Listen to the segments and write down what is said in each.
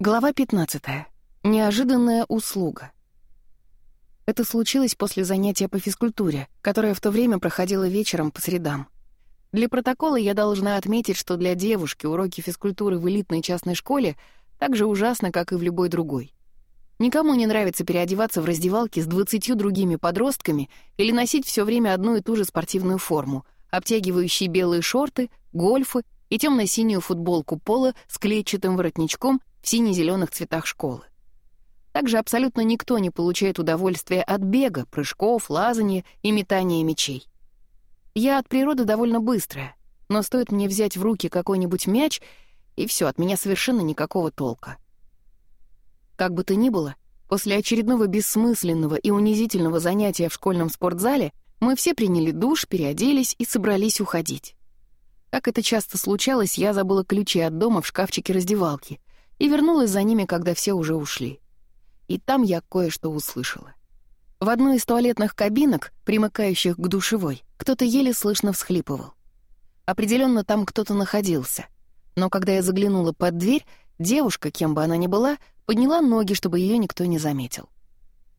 Глава 15. Неожиданная услуга. Это случилось после занятия по физкультуре, которое в то время проходило вечером по средам. Для протокола я должна отметить, что для девушки уроки физкультуры в элитной частной школе так же ужасно, как и в любой другой. Никому не нравится переодеваться в раздевалке с 20 другими подростками или носить все время одну и ту же спортивную форму, обтягивающие белые шорты, гольфы и темно-синюю футболку пола с клетчатым воротничком в сине-зеленых цветах школы. Также абсолютно никто не получает удовольствия от бега, прыжков, лазания и метания мячей. Я от природы довольно быстрая, но стоит мне взять в руки какой-нибудь мяч, и все, от меня совершенно никакого толка. Как бы то ни было, после очередного бессмысленного и унизительного занятия в школьном спортзале мы все приняли душ, переоделись и собрались уходить. Как это часто случалось, я забыла ключи от дома в шкафчике раздевалки — и вернулась за ними, когда все уже ушли. И там я кое-что услышала. В одной из туалетных кабинок, примыкающих к душевой, кто-то еле слышно всхлипывал. Определенно там кто-то находился. Но когда я заглянула под дверь, девушка, кем бы она ни была, подняла ноги, чтобы ее никто не заметил.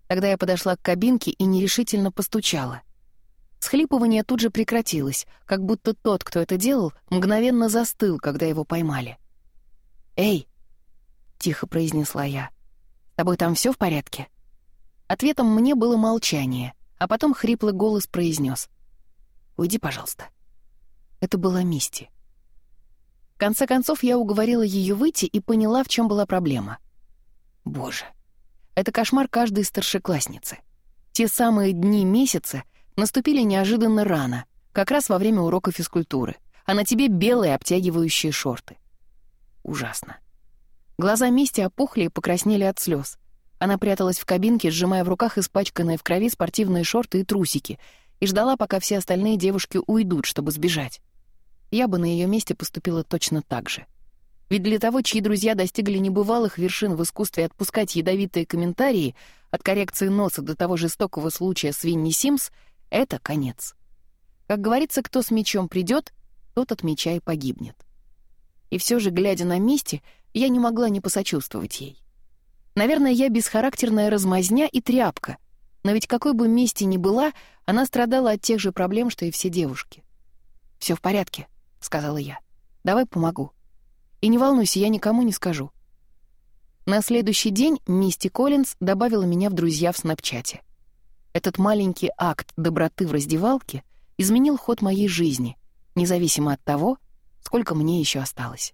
Тогда я подошла к кабинке и нерешительно постучала. Схлипывание тут же прекратилось, как будто тот, кто это делал, мгновенно застыл, когда его поймали. «Эй!» — тихо произнесла я. «С тобой там все в порядке?» Ответом мне было молчание, а потом хриплый голос произнес: «Уйди, пожалуйста». Это была Мисти. В конце концов, я уговорила ее выйти и поняла, в чем была проблема. Боже, это кошмар каждой старшеклассницы. Те самые дни месяца наступили неожиданно рано, как раз во время урока физкультуры, а на тебе белые обтягивающие шорты. Ужасно. Глаза Мисти опухли и покраснели от слез. Она пряталась в кабинке, сжимая в руках испачканные в крови спортивные шорты и трусики, и ждала, пока все остальные девушки уйдут, чтобы сбежать. Я бы на ее месте поступила точно так же. Ведь для того, чьи друзья достигли небывалых вершин в искусстве отпускать ядовитые комментарии, от коррекции носа до того жестокого случая с Винни Симс, это конец. Как говорится, кто с мечом придет, тот от меча и погибнет. И все же, глядя на Мисти, — я не могла не посочувствовать ей. Наверное, я бесхарактерная размазня и тряпка, но ведь какой бы мести ни была, она страдала от тех же проблем, что и все девушки. Все в порядке», — сказала я. «Давай помогу. И не волнуйся, я никому не скажу». На следующий день Мисти Коллинз добавила меня в друзья в снапчате. Этот маленький акт доброты в раздевалке изменил ход моей жизни, независимо от того, сколько мне еще осталось.